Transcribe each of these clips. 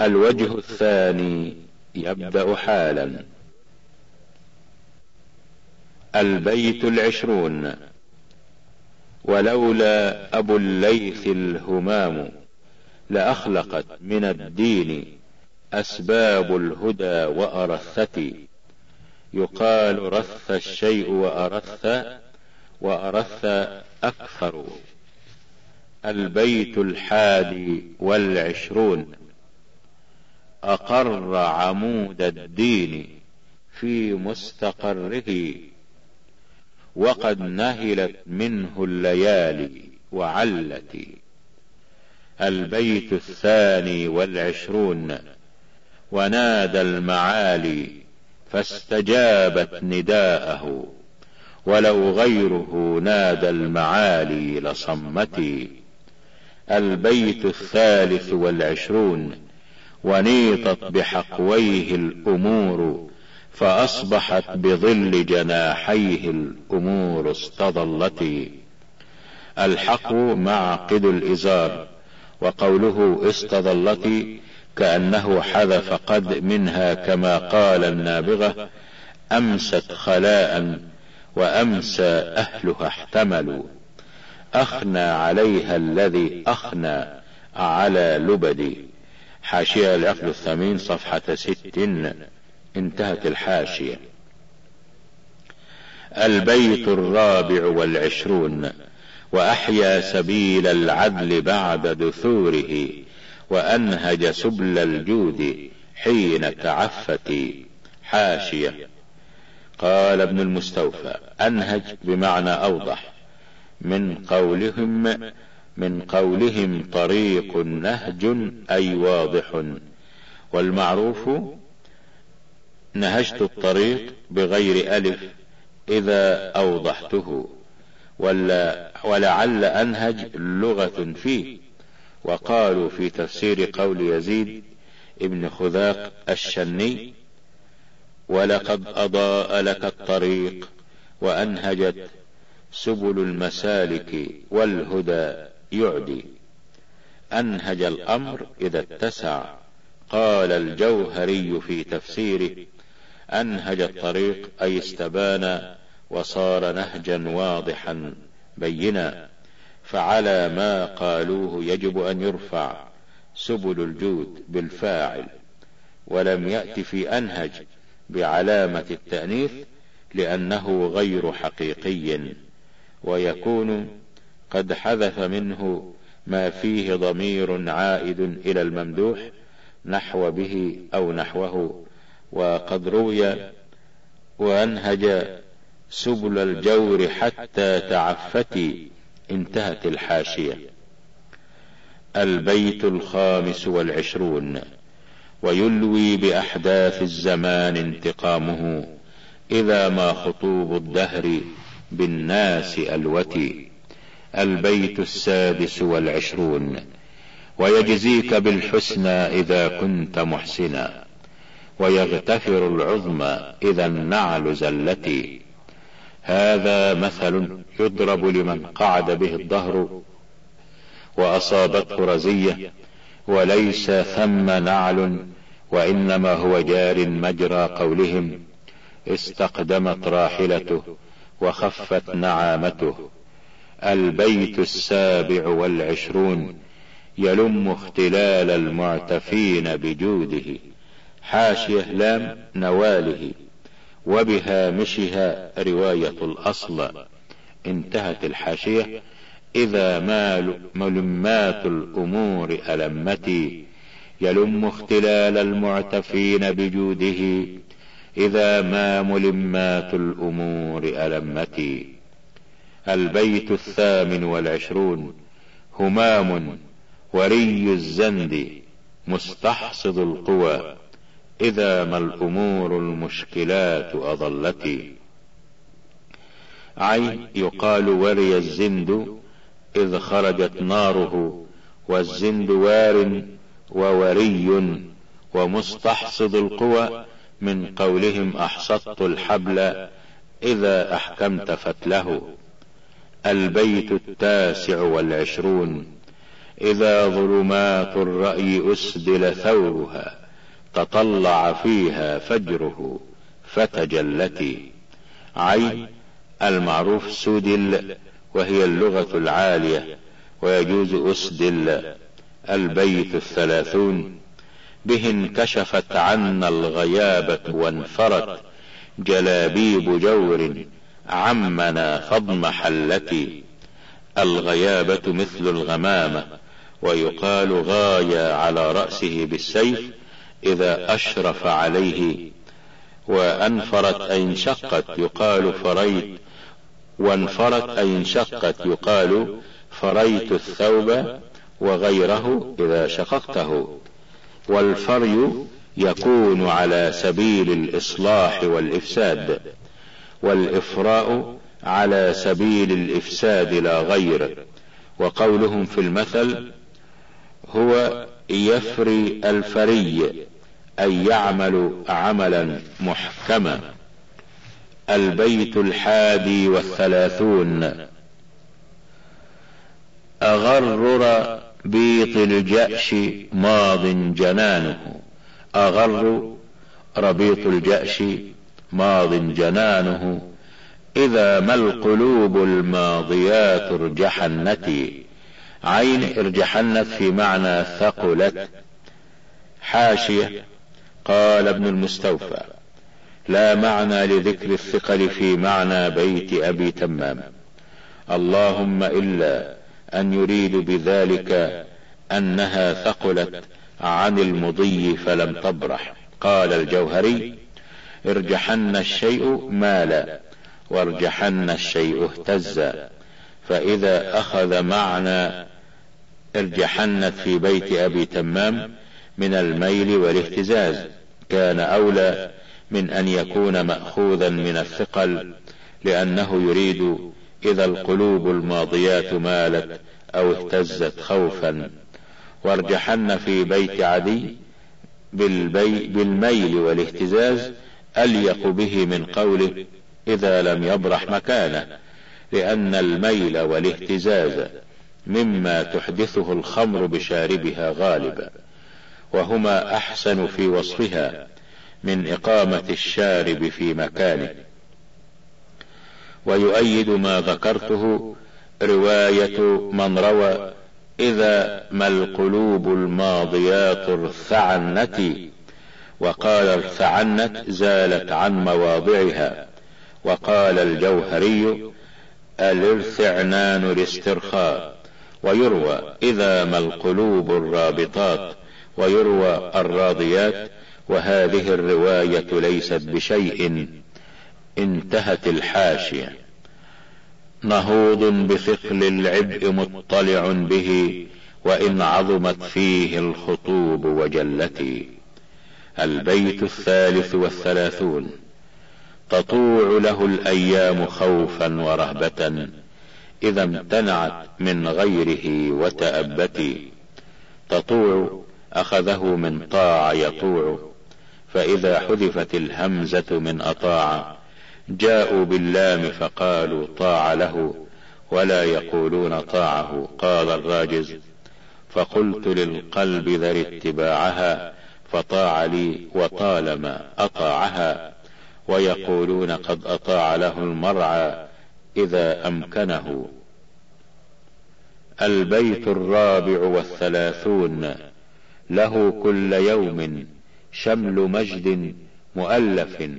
الوجه الثاني يبدأ حالا. البيت العشرون. ولولا أبو الليث الهمام لأخلقت من الدين أسباب الهدى وأرثتي يقال رث الشيء وأرث وأرث أكثر. البيت الحادي والعشرون. أقر عمود الدين في مستقره وقد نهلت منه الليالي وعلت. البيت الثاني والعشرون ونادى المعالي فاستجابت نداءه. ولو غيره نادى المعالي لصمتي. البيت الثالث والعشرون ونيطت بحقويه الأمور فأصبحت بظل جناحيه الأمور استظلت. الحق معقد الإزار وقوله استظلت كأنه حذف قد منها كما قال النابغة أمست خلاء وأمسى أهلها احتملوا. أخنى عليها الذي أخنى على لبدي. حاشية العقد الثمين صفحة ست انتهت الحاشية. البيت الرابع والعشرون وأحيا سبيل العدل بعد دثوره وأنهج سبل الجود حين تعفت حاشية. قال ابن المستوفى أنهج بمعنى أوضح من قولهم من قولهم طريق نهج أي واضح. والمعروف نهجت الطريق بغير ألف إذا أوضحته ولا ولعل أنهج لغة فيه. وقالوا في تفسير قول يزيد ابن خذاق الشني ولقد أضاء لك الطريق وأنهجت سبل المسالك والهدى يعدي. أنهج الأمر إذا اتسع. قال الجوهري في تفسيره أنهج الطريق أي استبان وصار نهجا واضحا بينا. فعلى ما قالوه يجب أن يرفع سبل الجود بالفاعل. ولم يأت في أنهج بعلامة التأنيث لأنه غير حقيقي ويكون قد حذف منه ما فيه ضمير عائد إلى الممدوح نحو به أو نحوه وقد روي وأنهج سبل الجور حتى تعفتي انتهت الحاشية. البيت الخامس والعشرون. ويلوي بأحداث الزمان انتقامه إذا ما خطوب الدهر بالناس ألوتي. البيت السادس والعشرون ويجزيك بالحسنى إذا كنت محسنا ويغتفر العظمى إذا النعل زلتي هذا مثل يضرب لمن قعد به الظهر وأصابته رزية وليس ثم نعل وإنما هو جار مجرى قولهم استقدمت راحلته وخفت نعامته. البيت السابع والعشرون يلم اختلال المعتفين بجوده حاشية لام نواله وبهامشها رواية الأصل. انتهت الحاشية. إذا ما ملمات الأمور ألمتي يلم اختلال المعتفين بجوده إذا ما ملمات الأمور ألمتي البيت الثامن والعشرون همام وري الزند مستحصد القوى إذا ما الأمور المشكلات أضلتي عين يقال وري الزند إذ خرجت ناره والزند وار ووري ومستحصد القوى من قولهم أحصدت الحبل إذا أحكمت فتله. البيت التاسع والعشرون. إذا ظلمات الرأي أسدل ثورها تطلع فيها فجره فتجلتي عين المعروف سدل وهي اللغة العالية ويجوز أسدل. البيت الثلاثون. به انكشفت عنا الغيابة وانفرت جلابيب جور عمنا فاضمح التي الغياية مثل الغمامة ويقال غايا على رأسه بالسيف إذا أشرف عليه. وأنفرت أي انشقت يقال فريت وانفرت أي انشقت يقال فريت الثوب وغيره إذا شققته. والفري يكون على سبيل الإصلاح والإفساد. والإفراء على سبيل الإفساد لا غير. وقولهم في المثل هو يفري الفري أي يعمل عملا محكما. البيت الحادي والثلاثون. أغرر بيط الجأش ماض جنانه. أغر ربيط الجأش ماض جنانه إذا ما القلوب الماضيات ارجحنتي عين ارجحنت في معنى ثقلت. حاشية قال ابن المستوفى لا معنى لذكر الثقل في معنى بيت أبي تمام. اللهم إلا أن يريد بذلك أنها ثقلت عن المضي فلم تبرح. قال الجوهري ارجحن الشيء مالا وارجحن الشيء اهتزا. فإذا أخذ معنى ارجحنت في بيت أبي تمام من الميل والاهتزاز كان أولى من أن يكون مأخوذا من الثقل لأنه يريد إذا القلوب الماضيات مالت أو اهتزت خوفا. وارجحن في بيت عدي بالميل والاهتزاز أليق به من قوله إذا لم يبرح مكانه لأن الميل والاهتزاز مما تحدثه الخمر بشاربها غالبا وهما أحسن في وصفها من إقامة الشارب في مكانه. ويؤيد ما ذكرته رواية من روى إذا ما القلوب الماضيات ارثعنت وقال ارثعنت زالت عن مواضعها. وقال الجوهري الارثعنان الاسترخاء. ويروى إذا ما القلوب الرابطات ويروى الراضيات وهذه الرواية ليست بشيء. انتهت الحاشية. نهوض بثقل العبء مطلع به وإن عظمت فيه الخطوب وجلتي. البيت الثالث والثلاثون. تطوع له الأيام خوفا ورهبة إذا امتنعت من غيره وتأبتي تطوع أخذه من طاع يطوع فإذا حذفت الهمزة من أطاع. جاءوا باللام فقالوا طاع له ولا يقولون طاعه قال الراجز. فقلت للقلب ذر اتباعها فطاع لي وطالما أطاعها ويقولون قد أطاع له المرعى إذا أمكنه. البيت الرابع والثلاثون له كل يوم شمل مجد مؤلف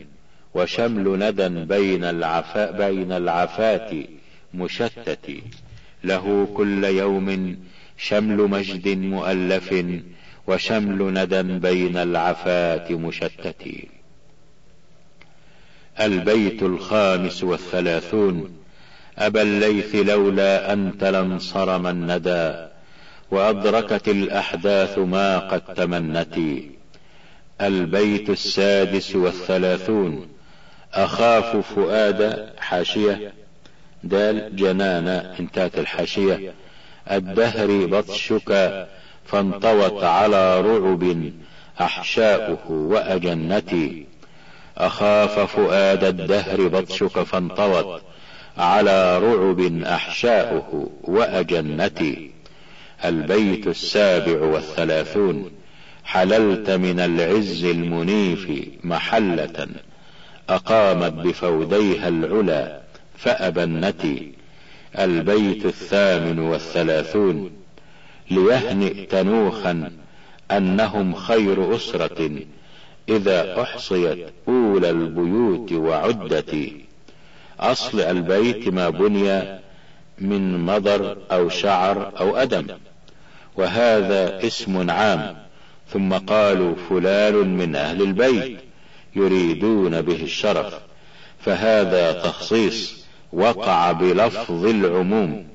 وشمل ندى بين العفاء بين العفات مشتت. له كل يوم شمل مجد مؤلف وشمل ندى بين العفات مشتت البيت الخامس والثلاثون أبا الليث لولا أنت لانصرم الندى وأدركت الأحداث ما قد تمنتي البيت السادس والثلاثون أخاف فؤاد حاشية دال جنان انتهت الحاشية. الدهر بطشك فانطوت على رعب أحشاؤه وأجنتي. أخاف فؤاد الدهر بطشك فانطوت على رعب أحشاؤه وأجنتي. البيت السابع والثلاثون. حللت من العز المنيف محلة. أقامت بفوديها العلا فأبنتي. البيت الثامن والثلاثون. ليهنئ تنوخا أنهم خير أسرة إذا أحصيت أولى البيوت وعدت أصل البيت ما بني من مضر أو شعر أو أدم وهذا اسم عام. ثم قالوا فلان من أهل البيت يريدون به الشرف فهذا تخصيص وقع بلفظ العموم.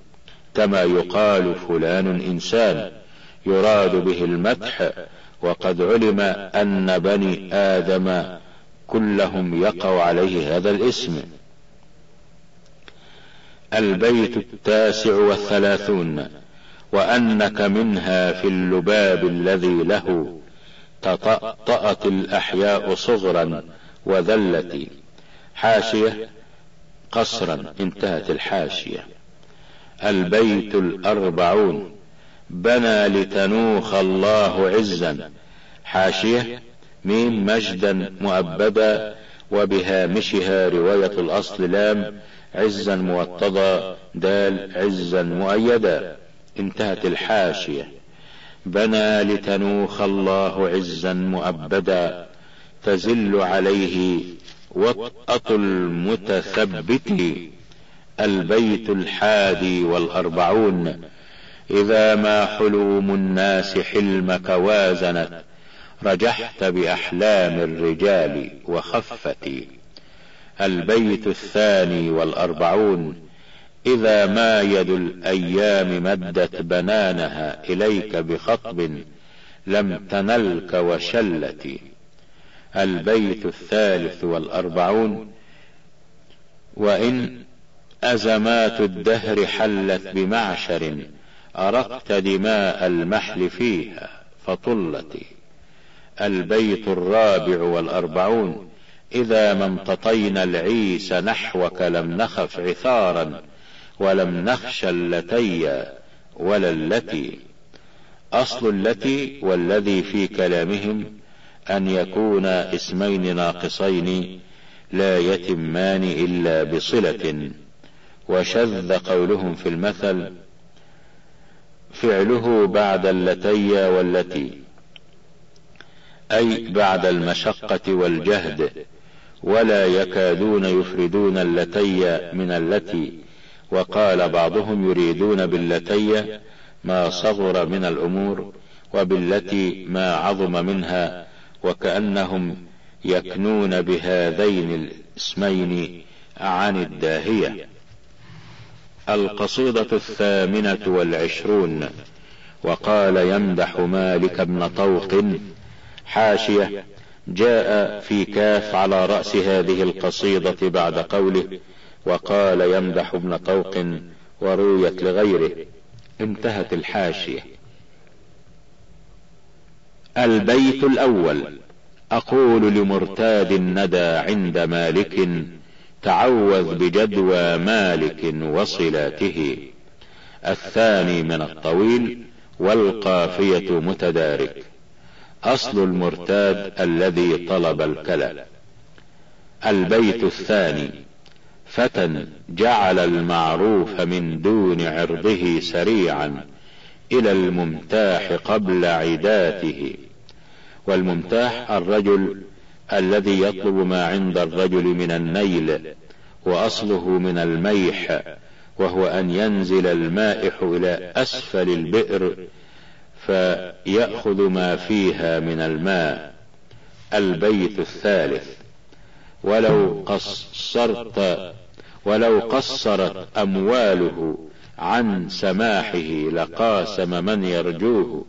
كما يقال فلان إنسان يراد به المدح وقد علم أن بني آدم كلهم يقع عليه هذا الاسم. البيت التاسع والثلاثون وأنك منها في اللباب الذي له تطأطأت الأحياء صغرا وذلت. حاشية قصرا انتهت الحاشية. البيت الأربعون. بنى لتنوخ الله عزا. حاشية ميم مجدا مؤبدا وبهامشها رواية الأصل لام عزا موطدا دال عزا مؤيدا. انتهت الحاشية. بنى لتنوخ الله عزا مؤبدا. تزل عليه وطأة المتثبت. البيت الحادي والأربعون إذا ما حلوم الناس حلمك وازنت رجحت بأحلام الرجال وخفت البيت الثاني والأربعون إذا ما يد الأيام مدت بنانها إليك بخطب لم تنلك وشلت البيت الثالث والأربعون وإن أزمات الدهر حلت بمعشر أرقت دماء المحل فيها فطلت. البيت الرابع والأربعون إذا ما امتطينا العيس نحوك لم نخف عثارا ولم نخش اللتي ولا التي. أصل التي والذي في كلامهم أن يكون اسمين ناقصين لا يتمان إلا بصلة. وشذ قولهم في المثل فعله بعد اللتي والتي أي بعد المشقة والجهد ولا يكادون يفردون اللتي من التي وقال بعضهم يريدون باللتي ما صغر من الأمور وبالتي ما عظم منها وكأنهم يكنون بهذين الاسمين عن الداهية. القصيدة الثامنة والعشرون. وقال يمدح مالك بن طوق حاشية جاء في كاف على رأس هذه القصيدة بعد قوله وقال يمدح ابن طوق ورويت لغيره انتهت الحاشية. البيت الأول. أقول لمرتاد الندى عند مالك تعوذ بجدوى مالك وصلاته. الثاني من الطويل والقافية متدارك. أصل المرتاد الذي طلب الكلى. البيت الثاني. فتى جعل المعروف من دون عرضه سريعا إلى الممتاح قبل عداته. والممتاح الرجل الذي يطلب ما عند الرجل من النيل وأصله من الميح وهو أن ينزل المائح إلى أسفل البئر فيأخذ ما فيها من الماء البيت الثالث. ولو قصرت ولو قصرت أمواله عن سماحه لقاسم من يرجوه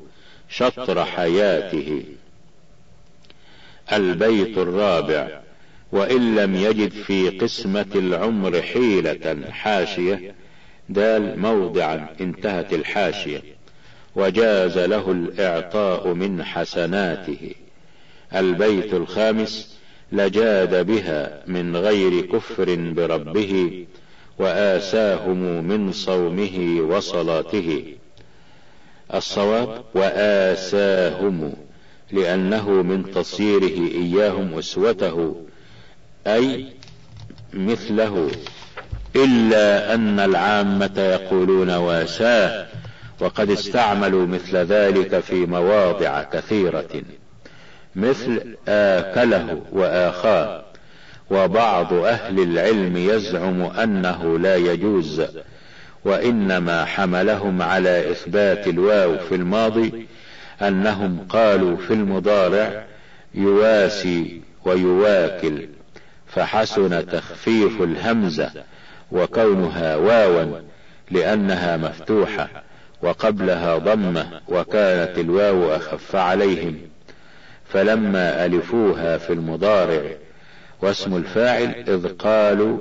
شطر حياته. البيت الرابع وإن لم يجد في قسمة العمر حيلة حاشية دال موضعا انتهت الحاشية وجاز له الإعطاء من حسناته. البيت الخامس لجاد بها من غير كفر بربه وآساهم من صومه وصلاته. الصواب وآساهم لأنه من تصيره إياهم أسوته أي مثله إلا أن العامة يقولون واساه وقد استعملوا مثل ذلك في مواضع كثيرة مثل آكله وآخاه وبعض أهل العلم يزعم أنه لا يجوز وإنما حملهم على إثبات الواو في الماضي أنهم قالوا في المضارع يواسي ويواكل فحسن تخفيف الهمزة وكونها واوا لأنها مفتوحة وقبلها ضمة وكانت الواو أخف عليهم. فلما ألفوها في المضارع واسم الفاعل إذ قالوا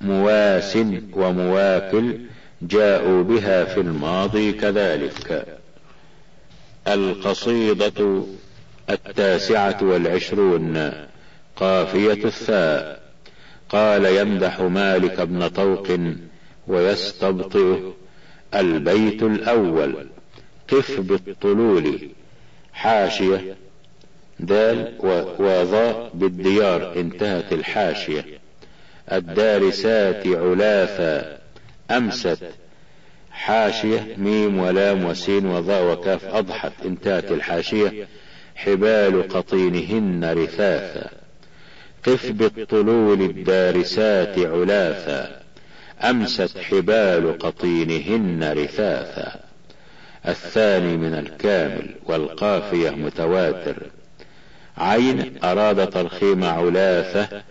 مواس ومواكل جاءوا بها في الماضي كذلك. القصيدة التاسعة والعشرون قافية الثاء. قال يمدح مالك بن طوق ويستبطئه البيت الأول قف بالطلول حاشية دال وظاء بالديار انتهت الحاشية. الدارسات علاثا أمست حاشية ميم ولام وسين وظاء وكاف أضحت انتهت الحاشية حبال قطينهن رثاثا قف بالطلول الدارسات علاثا أمست حبال قطينهن رثاثا. الثاني من الكامل والقافية متواتر. عين أراد ترخيم علاثة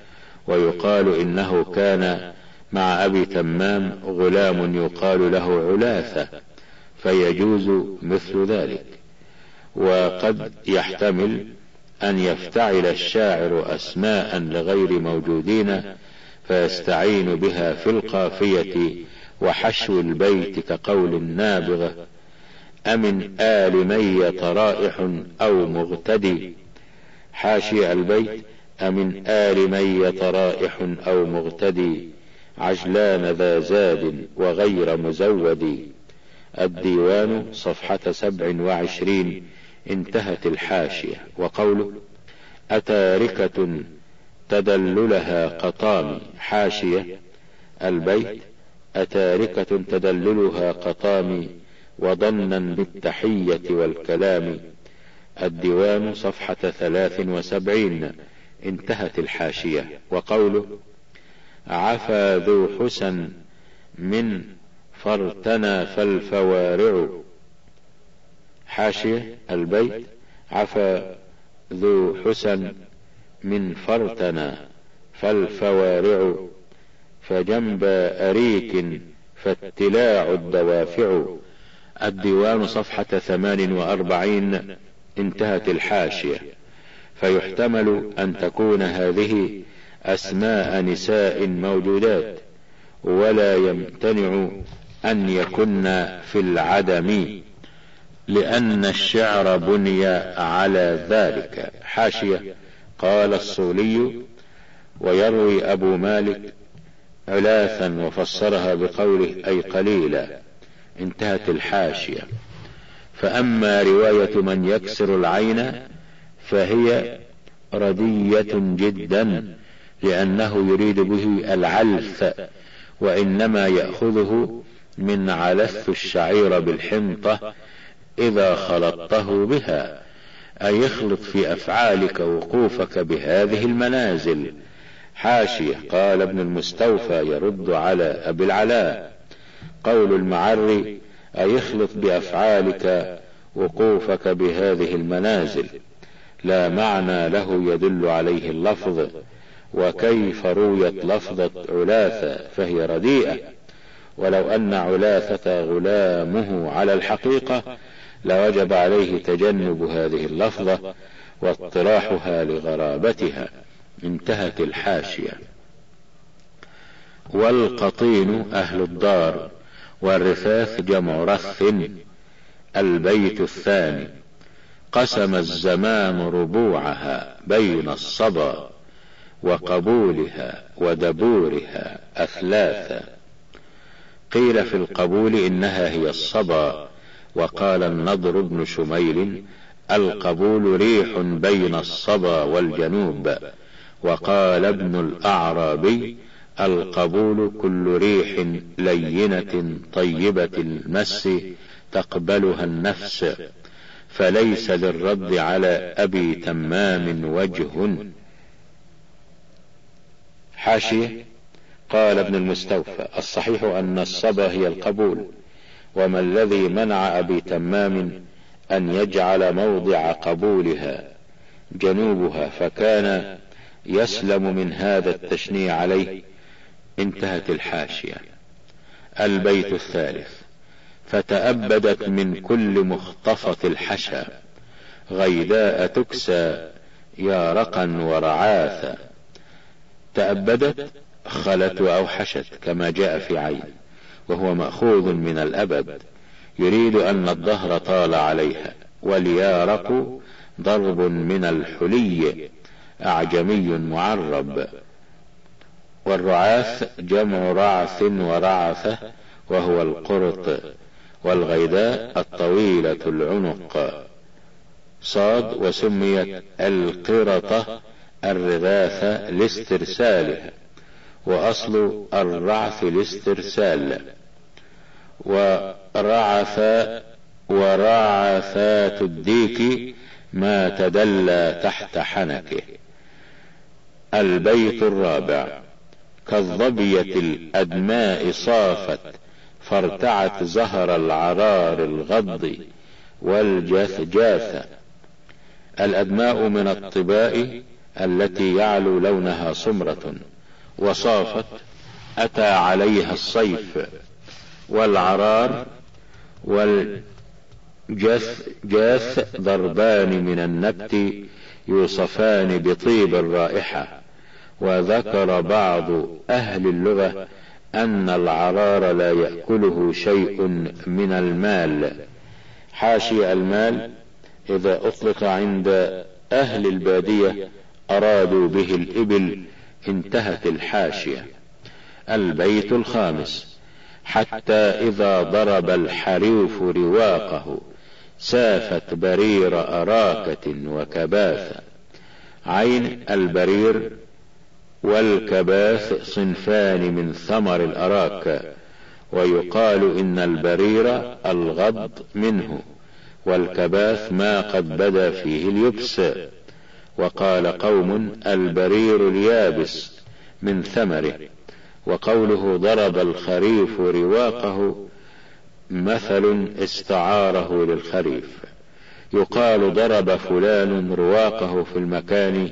ويقال إنه كان مع أبي تمام غلام يقال له علاثة فيجوز مثل ذلك. وقد يحتمل أن يفتعل الشاعر أسماء لغير موجودين فيستعين بها في القافية وحشو البيت كقول النابغة. أمن آل ميت رائح أو مغتدي حاشي البيت أمن آل ميت رائح أو مغتدي عجلان ذا زاد وغير مزود. الديوان صفحة سبع وعشرين انتهت الحاشية. وقوله أتاركة تدللها قطام حاشية البيت. أتاركة تدللها قطام وضنا بالتحية والكلام. الديوان صفحة ثلاث وسبعين انتهت الحاشية. وقوله عفا ذو حسن من فرتنا فالفوارع. حاشية البيت. عفا ذو حسن من فرتنا فالفوارع. فجنب أريك فاتلاع الدوافع. الديوان صفحة ثمان وأربعين. انتهت الحاشية. فيحتمل أن تكون هذه أسماء نساء موجودات ولا يمتنع أن يكن في العدم لأن الشعر بني على ذلك. حاشية. قال الصولي ويروي أبو مالك علاثا وفسرها بقوله أي قليلا. انتهت الحاشية. فأما رواية من يكسر العين فهي ردية جدا. لأنه يريد به العلف وإنما يأخذه من علث الشعير بالحنطة إذا خلطته بها أي اخلط في أفعالك وقوفك بهذه المنازل. حاشية قال ابن المستوفى يرد على أبي العلاء. قول المعري أي بأفعالك وقوفك بهذه المنازل. لا معنى له يدل عليه اللفظ. وكيف رويت لفظة علاثة فهي رديئة. ولو أن علاثة غلامه على الحقيقة لوجب عليه تجنب هذه اللفظة واطراحها لغرابتها. انتهت الحاشية. والقطين أهل الدار والرثاث جمع رث. البيت الثاني قسم الزمان ربوعها بين الصبا. وقبولها ودبورها أثلاثا. قيل في القبول إنها هي الصبا وقال النضر بن شميل القبول ريح بين الصبا والجنوب. وقال ابن الأعرابي القبول كل ريح لينة طيبة المس تقبلها النفس فليس للرد على أبي تمام وجه. حاشية قال ابن المستوفى الصحيح أن الصبا هي القبول وما الذي منع أبي تمام أن يجعل موضع قبولها جنوبها فكان يسلم من هذا التشنيع عليه انتهت الحاشية. البيت الثالث فتأبدت من كل مخطفة الحشا غيداء تكسى يا رقا ورعاثا. تأبدت خلت وأوحشت كما جاء في عين وهو مأخوذ من الأبد يريد أن الدهر طال عليها واليارق ضرب من الحلي أعجمي معرب. والرعاث جمع رعث ورعثة وهو القرط والغيداء الطويلة العنق. صاد وسميت القرطة الرغاثة لاسترسالها وأصل الرعث الاسترسال ورعث ورعثات الديك ما تدلى تحت حنكه. البيت الرابع كالظبية الأدماء صافت فارتعت زهر العرار الغض والجثجاث. الأدماء من الطباء التي يعلو لونها سمرة وصافت أتى عليها الصيف والعرار والجث جاث ضربان من النبت يوصفان بطيب الرائحة. وذكر بعض أهل اللغة أن العرار لا يأكله شيء من المال. حاشي المال إذا أطلق عند أهل البادية أرادوا به الإبل انتهت الحاشية. البيت الخامس. حتى إذا ضرب الخريف رواقه سافت برير أراكة وكباثة. البرير والكباث صنفان من ثمر الأراك ويقال إن البرير الغض منه والكباث ما قد بدا فيه اليبس. وقال قوم البرير اليابس من ثمره. وقوله ضرب الخريف رواقه مثل استعاره للخريف. يقال ضرب فلان رواقه في المكان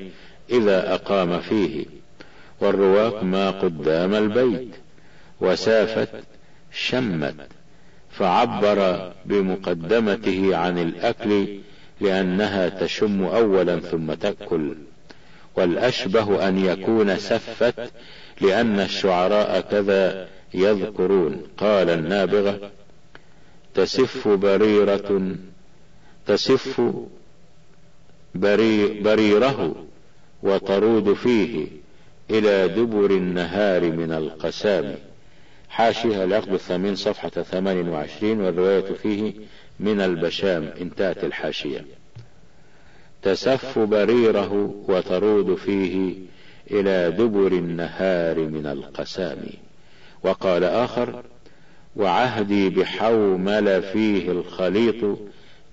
إذا أقام فيه. والرواق ما قدام البيت. وسافت شمت. فعبر بمقدمته عن الأكل لأنها تشم أولا ثم تأكل. والأشبه أن يكون سفت لأن الشعراء كذا يذكرون. قال النابغة تسف بريرة تسف بري بريره وترود فيه إلى دبر النهار من القسام. حاشيها العقد الثامن صفحة ثمان وعشرين والرواية فيه من البشام انتهت الحاشية. تسف بريره وترود فيه إلى دبر النهار من القسام. وقال آخر وعهدي بحومل فيه الخليط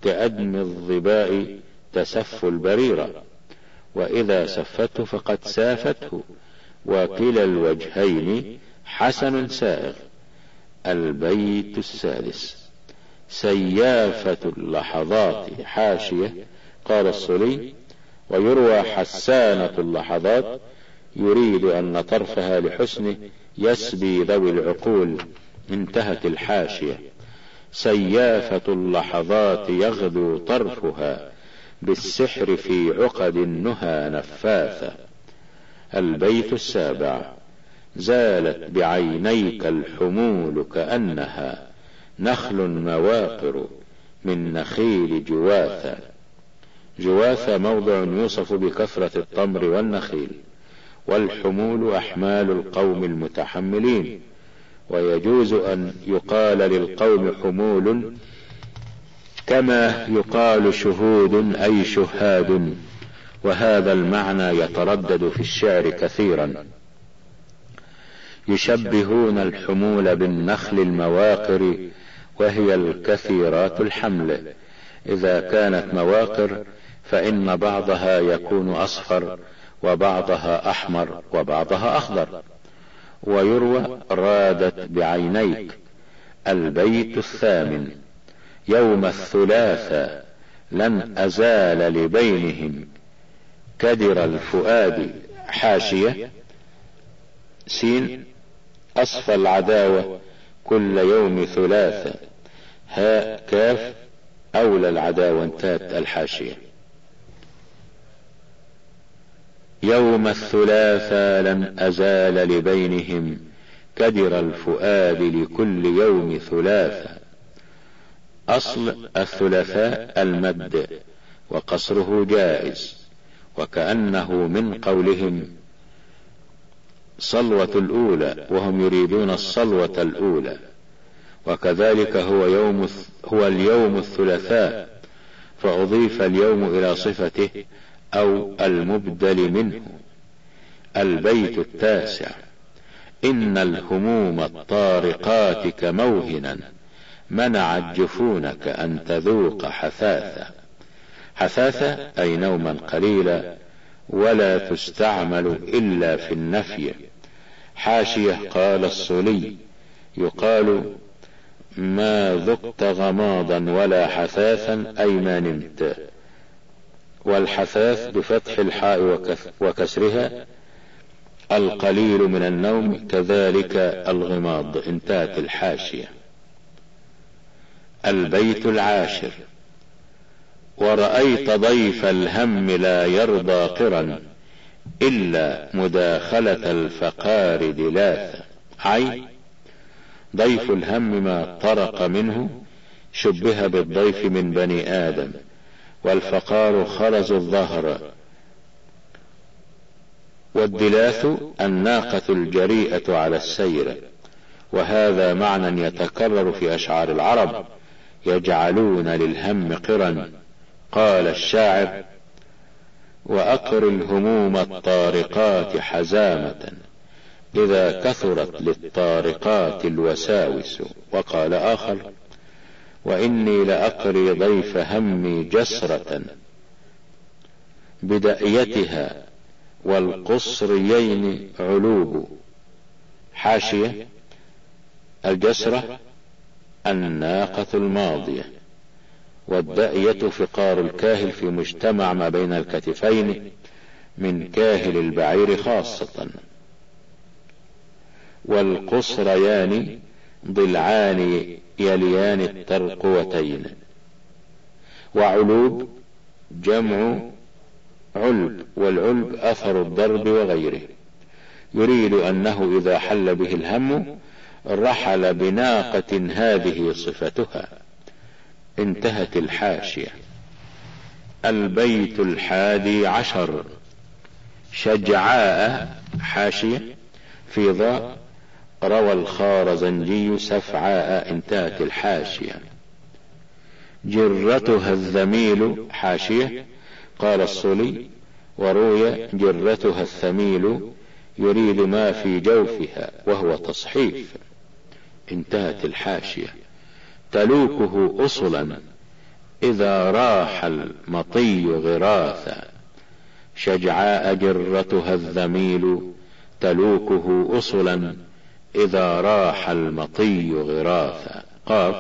كأدم الظباء تسف البريرة وإذا سفته فقد سافته. وكلا الوجهين حسن سائغ البيت السادس. سيافة اللحظات حاشية قال الصلي ويروى حسانة اللحظات يريد أن طرفها لحسنه يسبي ذوي العقول انتهت الحاشية. سيافة اللحظات يغدو طرفها بالسحر في عقد النهى نفاثا. البيت السابع زالت بعينيك الحمول كأنها. نخل مواقر من نخيل جواثا. جواثا موضع يوصف بكثرة التمر والنخيل والحمول أحمال القوم المتحملين. ويجوز أن يقال للقوم حمول كما يقال شهود أي شهاد وهذا المعنى يتردد في الشعر كثيرا. يشبهون الحمول بالنخل المواقر وهي الكثيرات الحمل. إذا كانت مواقر فإن بعضها يكون أصفر وبعضها أحمر وبعضها أخضر. ويروى رادت بعينيك البيت الثامن. يوم الثلاثاء لن أزال لبينهم. كدر الفؤاد. حاشية. سين أصفى العداوة. كل يوم ثلاثة. هاء كاف أولى العداوة انتهت الحاشية. يوم الثلاثا لن أزال لبينهم كدر الفؤاد لكل يوم ثلاثا أصل الثلاثاء المد وقصره جائز وكأنه من قولهم صلوة الأولى وهم يريدون الصلوة الأولى. وكذلك هو يوم هو اليوم الثلاثاء فأضيف اليوم إلى صفته أو المبدل منه. البيت التاسع. إن الهموم الطارقات كموهنا منعت جفونك أن تذوق حثاثة. حثاثة أي نوما قليلا ولا تستعمل إلا في النفي. حاشية قال الصلي يقال ما ذقت غماضا ولا حثاثا أي ما نمت. والحثاث بفتح الحاء وكسرها القليل من النوم كذلك الغماض. انتهت الحاشية. البيت العاشر. ورأيت ضيف الهم لا يرضى قرا إلا مداخلة الفقار دلاثا عي. ضيف الهم ما طرق منه شبه بالضيف من بني آدم والفقار خرز الظهر. والدلاث الناقة الجريئة على السير وهذا معنى يتكرر في أشعار العرب يجعلون للهم قرا قال الشاعر وأقر الهموم الطارقات حزامة إذا كثرت للطارقات الوساوس. وقال آخر وإني لأقري ضيف همي جسرة بدأيتها والقصريين علوب. حاشية الجسرة الناقة الماضية. والدأية فقار الكاهل في مجتمع ما بين الكتفين من كاهل البعير خاصة. والقصريان ضلعان يليان الترقوتين. وعلوب جمع علب والعلب أثر الضرب وغيره. يريد أنه إذا حل به الهم رحل بناقة هذه صفتها. انتهت الحاشية. البيت الحادي عشر. شجعاء حاشية. في ضاء. روى الخارزنجي سفعاء انتهت الحاشية. جرتها الذميل حاشية. قال الصلي وروي جرتها الثميل يريد ما في جوفها وهو تصحيف. انتهت الحاشية. تلوكه أصلا. إذا راح المطي غراثا شجعاء جرتها الذميل تلوكه أصلا. إذا راح المطي غراثا. قاف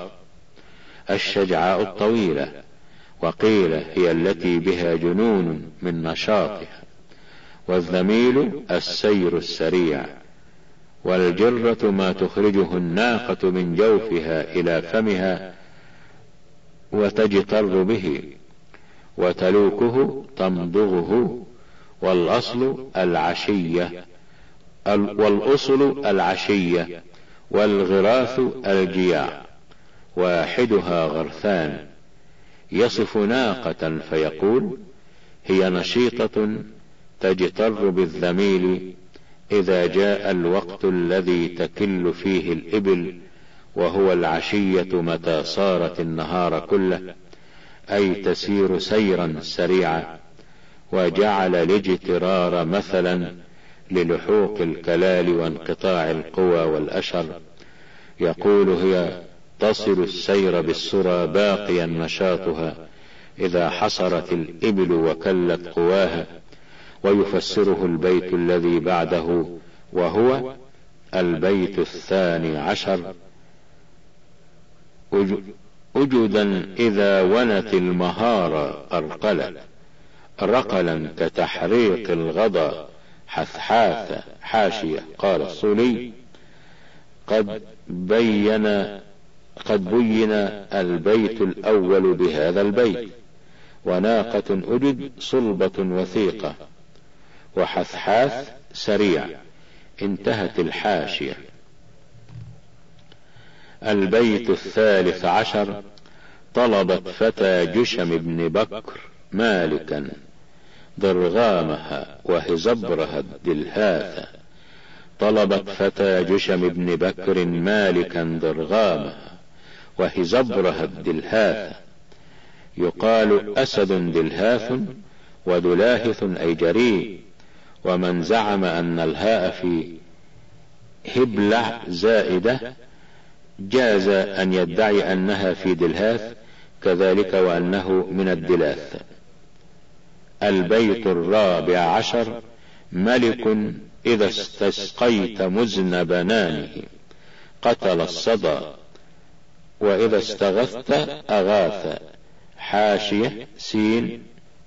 الشجعاء الطويلة وقيل هي التي بها جنون من نشاطها. والذميل السير السريع. والجرة ما تخرجه الناقة من جوفها إلى فمها وتجتر به وتلوكه تمضغه والأصل العشية والأصل العشية والغراث الجياع واحدها غرثان يصف ناقة فيقول هي نشيطة تجتر بالذميل إذا جاء الوقت الذي تكل فيه الإبل وهو العشية متى صارت النهار كله أي تسير سيرا سريعا وجعل الاجترار مثلا للحوق الكلال وانقطاع القوى والأشر. يقول هي تصل السير بالسرى باقيا نشاطها إذا حصرت الإبل وكلت قواها. ويفسره البيت الذي بعده وهو البيت الثاني عشر. أجدا إذا ونت المهارة أرقلت رقلا كتحريق الغضا حثحاث حاشية. قال الصولي قد بين قد بين البيت الأول بهذا البيت وناقة أجد صلبة وثيقة. وحثحاث سريع. انتهت الحاشية. البيت الثالث عشر. طلبت فتى جشم بن بكر مالكا. ضرغامها وهزبرها الدلهاث طلبت فتى جشم بن بكر مالكا ضرغامها وهزبرها الدلهاث يقال أسد دلهاث ودلاهث أي جريء. ومن زعم أن الهاء في هبلع زائدة جاز أن يدعي أنها في دلهاث كذلك وأنه من الدلاث. البيت الرابع عشر ملك إذا استسقيت مزن بنانه قتل الصدى وإذا استغثت أغاث حاشية سين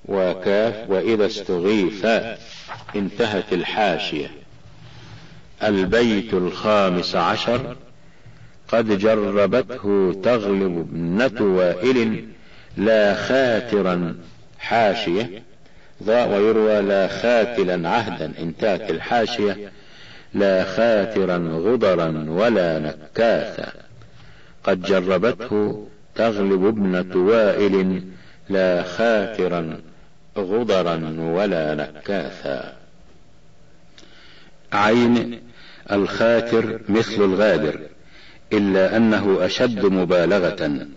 وكاف وإذا استغيث انتهت الحاشية. البيت الخامس عشر قد جربته تغلب ابنة وائل لا خاترا حاشية ذا ويروى لا خاتلا عهدا انتهت الحاشية لا خاترا غدرا ولا نكاثا. قد جربته تغلب ابنة وائل لا خاترا غدرا ولا نكاثا. عين الخاتر مثل الغادر إلا أنه أشد مبالغة.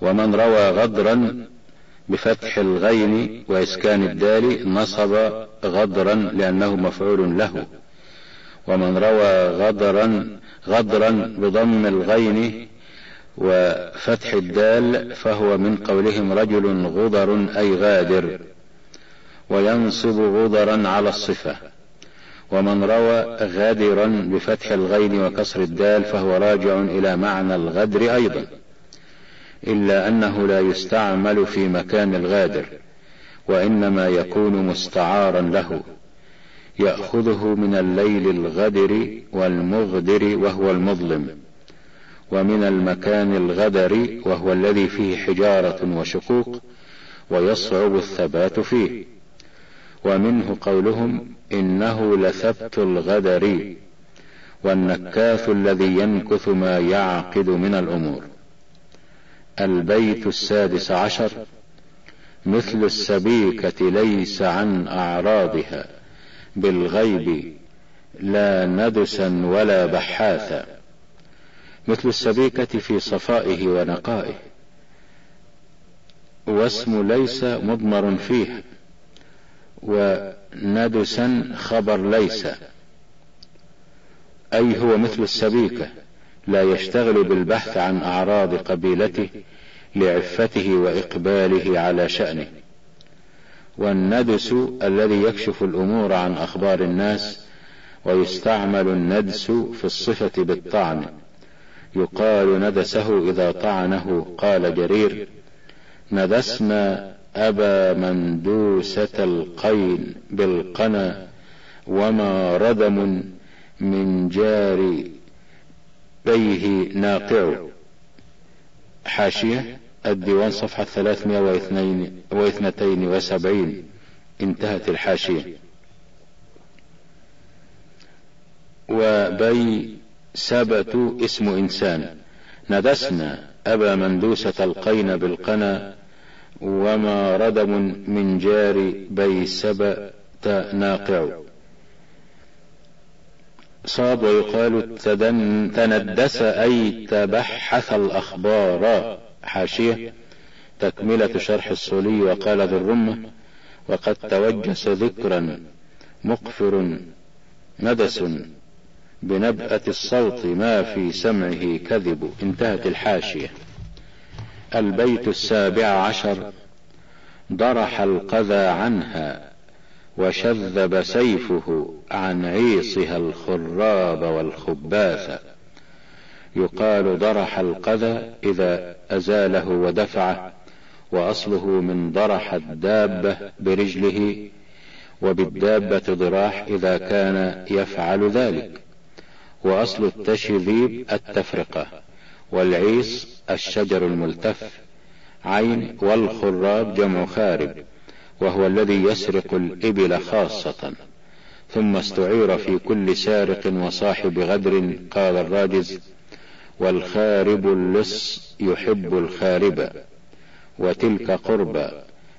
ومن روى غدرا بفتح الغين وإسكان الدال نصب غدرا لأنه مفعول له. ومن روى غدرا غدرا بضم الغين وفتح الدال فهو من قولهم رجل غدر أي غادر وينصب غدرا على الصفة. ومن روى غادرا بفتح الغين وكسر الدال فهو راجع إلى معنى الغدر أيضا إلا أنه لا يستعمل في مكان الغادر وإنما يكون مستعارا له. يأخذه من الليل الغدر والمغدر وهو المظلم. ومن المكان الغدر وهو الذي فيه حجارة وشقوق ويصعب الثبات فيه. ومنه قولهم إنه لثبت الغدر والنكاث الذي ينكث ما يعقد من الأمور. البيت السادس عشر مثل السبيكة ليس عن أعراضها بالغيب لا ندسا ولا بحاثا. مثل السبيكة في صفائه ونقائه. واسم ليس مضمر فيه. وندسا خبر ليس. أي هو مثل السبيكة. لا يشتغل بالبحث عن أعراض قبيلته لعفته وإقباله على شأنه. والندس الذي يكشف الأمور عن أخبار الناس ويستعمل الندس في الصفة بالطعن. يقال ندسه إذا طعنه قال جرير. ندسنا أبا مندوسة القين بالقنا وما ردم من جار بيه ناقع. حاشية الديوان صفحة ثلاثمائة واثنين, واثنتين وسبعين. انتهت الحاشية. وبي سبت اسم إنسان. ندسنا أبا مندوسة القين بالقنا وما ردم من جار بيسبة ناقع صاد ويقال تندس أي تبحث الأخبار. حاشية تكملة شرح الصولي وقال ذو الرمة وقد توجس ذكرا. مقفر ندس. بنبأة الصوت ما في سمعه كذب. انتهت الحاشية. البيت السابع عشر. ضرح القذى عنها وشذب سيفه عن عيصها الخراب والخباث. يقال ضرح القذى إذا أزاله ودفعه وأصله من ضرح الدابة برجله وبالدابة ضراح إذا كان يفعل ذلك. وأصل التشذيب التفرقة والعيس الشجر الملتف عين والخراب جمع خارب وهو الذي يسرق الإبل خاصة. ثم استعير في كل سارق وصاحب غدر قال الراجز والخارب اللص يحب الخارب. وتلك قربى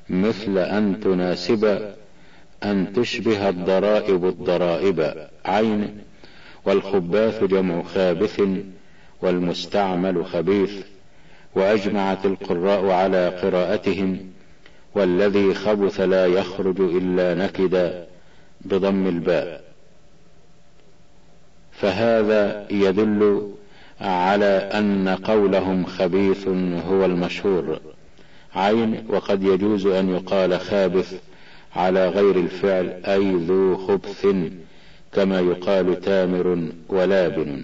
مثل أن تناسب أن تشبه الضرائب الضرائب. عين والخباث جمع خابث والمستعمل خبيث وأجمعت القراء على قراءتهم والذي خبث لا يخرج إلا نكدا بضم الباء. فهذا يدل على أن قولهم خبيث هو المشهور. عين وقد يجوز أن يقال خابث على غير الفعل أي ذو خبث. كما يقال تامر ولابن.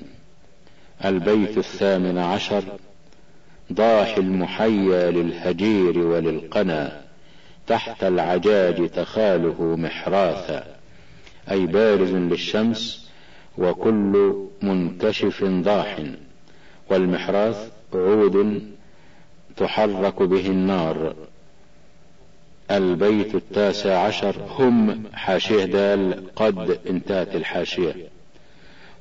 البيت الثامن عشر ضاح المحيا للهجير وللقنا تحت العجاج تخاله محراثا. أي بارز للشمس وكل منكشف ضاح. والمحراث عود تحرك به النار. البيت التاسع عشر هم حاشيه دال قد انتهت الحاشية.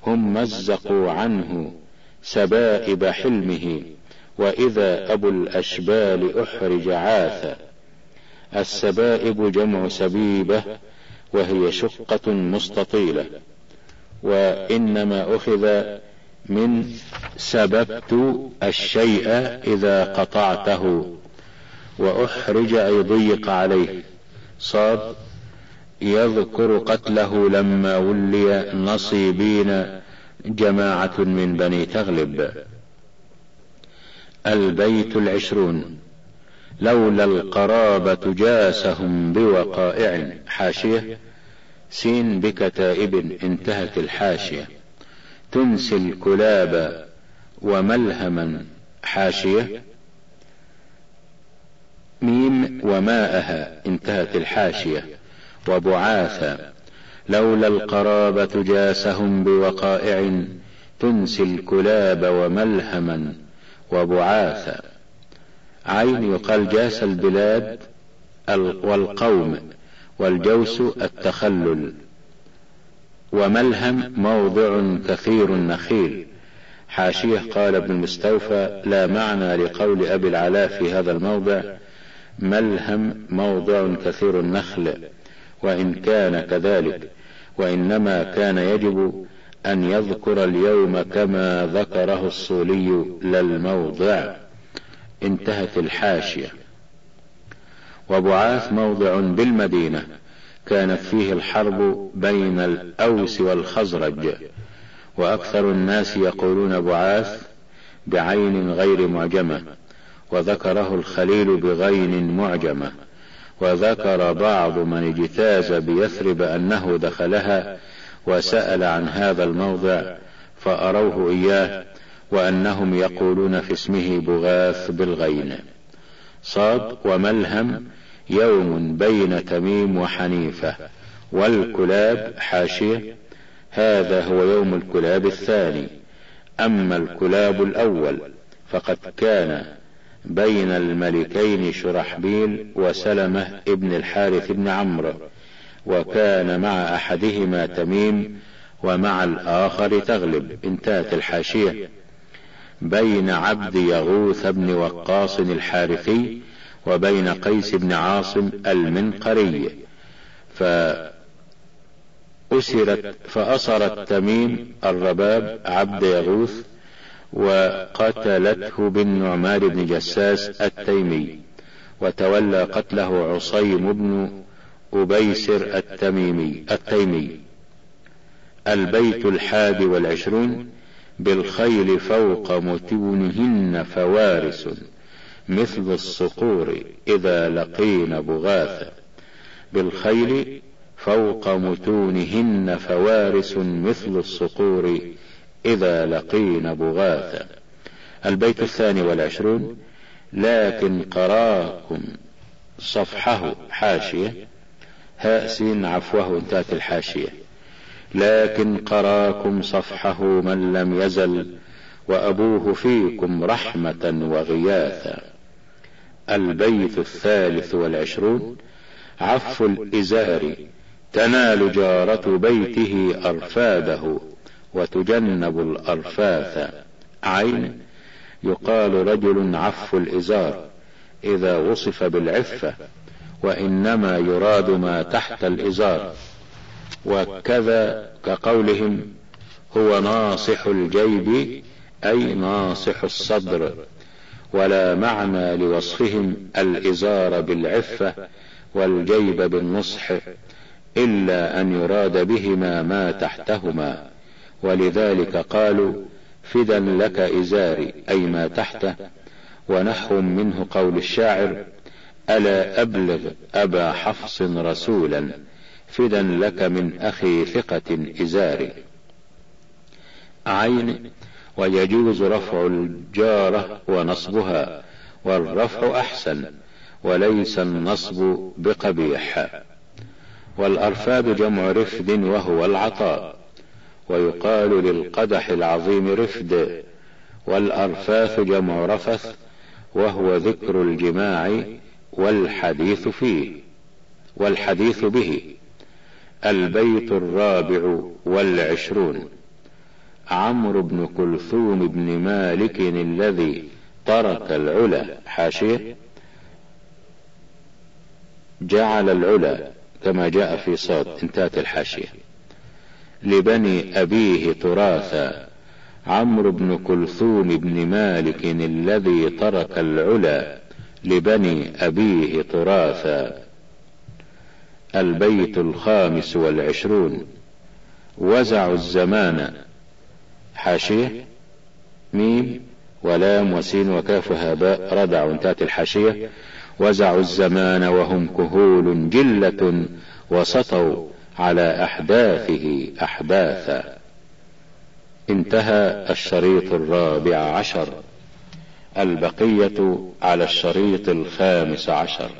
هم مزقوا عنه سبائب حلمه وإذا أبو الأشبال أحرج عاثا السبائب جمع سبيبة وهي شقة مستطيلة. وإنما أخذ من سببت الشيء إذا قطعته. وأحرج أي ضيق عليه. صاد يذكر قتله لما ولي نصيبين جماعة من بني تغلب. البيت العشرون. لولا القرابة جاسهم بوقائع حاشية سين بكتائب انتهت الحاشية. تنسي الكلاب وملهما حاشية. ميم وماءها انتهت الحاشية وبعاثا لولا القرابة جاسهم بوقائع تنسي الكلاب وملهما وبعاثا عين يقال جاس البلاد والقوم والجوس التخلل. وملهم موضع كثير النخيل حاشية قال ابن المستوفى لا معنى لقول أبي العلاء في هذا الموضع ملهم موضع كثير النخل وإن كان كذلك وإنما كان يجب أن يذكر اليوم كما ذكره الصولي للموضع انتهت الحاشية. وبعاث موضع بالمدينة كانت فيه الحرب بين الأوس والخزرج وأكثر الناس يقولون بعاث بعين غير معجمة. وذكره الخليل بغين معجمة. وذكر بعض من اجتاز بيثرب أنه دخلها وسأل عن هذا الموضع فأروه إياه وأنهم يقولون في اسمه بغاث بالغين. صاد وملهم يوم بين تميم وحنيفة والكلاب حاشية. هذا هو يوم الكلاب الثاني. أما الكلاب الأول فقد كان بين الملكين شرحبيل وسلمة ابن الحارث بن عمرو وكان مع أحدهما تميم ومع الآخر تغلب انتهت الحاشية. بين عبد يغوث بن وقاص الحارثي وبين قيس بن عاصم المنقري. فأسرت فأسرت تميم الرباب عبد يغوث وقتلته بالنعمان بن جساس التيمي وتولى قتله عصيم بن أبيسر التميمي التيمي. البيت الحادي والعشرون بالخيل فوق متونهن فوارس مثل الصقور إذا لقين بغاثا بالخيل فوق متونهن فوارس مثل الصقور إذا لقين بغاثا البيت الثاني والعشرون لكن قراكم صفحه حاشية. هاء عفوه انتهت الحاشية. لكن قراكم صفحه من لم يزل وأبوه فيكم رحمة وغياثا البيت الثالث والعشرون عف الإزار. تنال جارة بيته أرفاده. وتجنب الأرفاث عين يقال رجل عف الإزار إذا وصف بالعفة وإنما يراد ما تحت الإزار. وكذا كقولهم هو ناصح الجيب أي ناصح الصدر. ولا معنى لوصفهم الإزار بالعفة والجيب بالنصح إلا أن يراد بهما ما تحتهما. ولذلك قالوا فدا لك إزاري أي ما تحته. ونحو منه قول الشاعر ألا أبلغ أبا حفص رسولا فدا لك من أخي ثقة إزاري. عين ويجوز رفع الجارة ونصبها والرفع أحسن وليس النصب بقبيح. والأرفاد جمع رفد وهو العطاء. ويقال للقدح العظيم رفد والأرفاث جمع رفث وهو ذكر الجماع والحديث فيه والحديث به البيت الرابع والعشرون. عمرو بن كلثوم بن مالك الذي ترك العلا حاشية جعل العلا كما جاء في صاد انتهت الحاشية. لبني أبيه تراثا. عمرو بن كلثوم بن مالك الذي ترك العلا لبني أبيه تراثا. البيت الخامس والعشرون. وزعوا الزمان. حاشية. ميم. ولام وسين وكاف هاباء ردع انتهت الحاشية. وزعوا الزمان وهم كهول جلة. وسطوا على أحداثه أحداثا. انتهى الشريط الرابع عشر. البقية على الشريط الخامس عشر.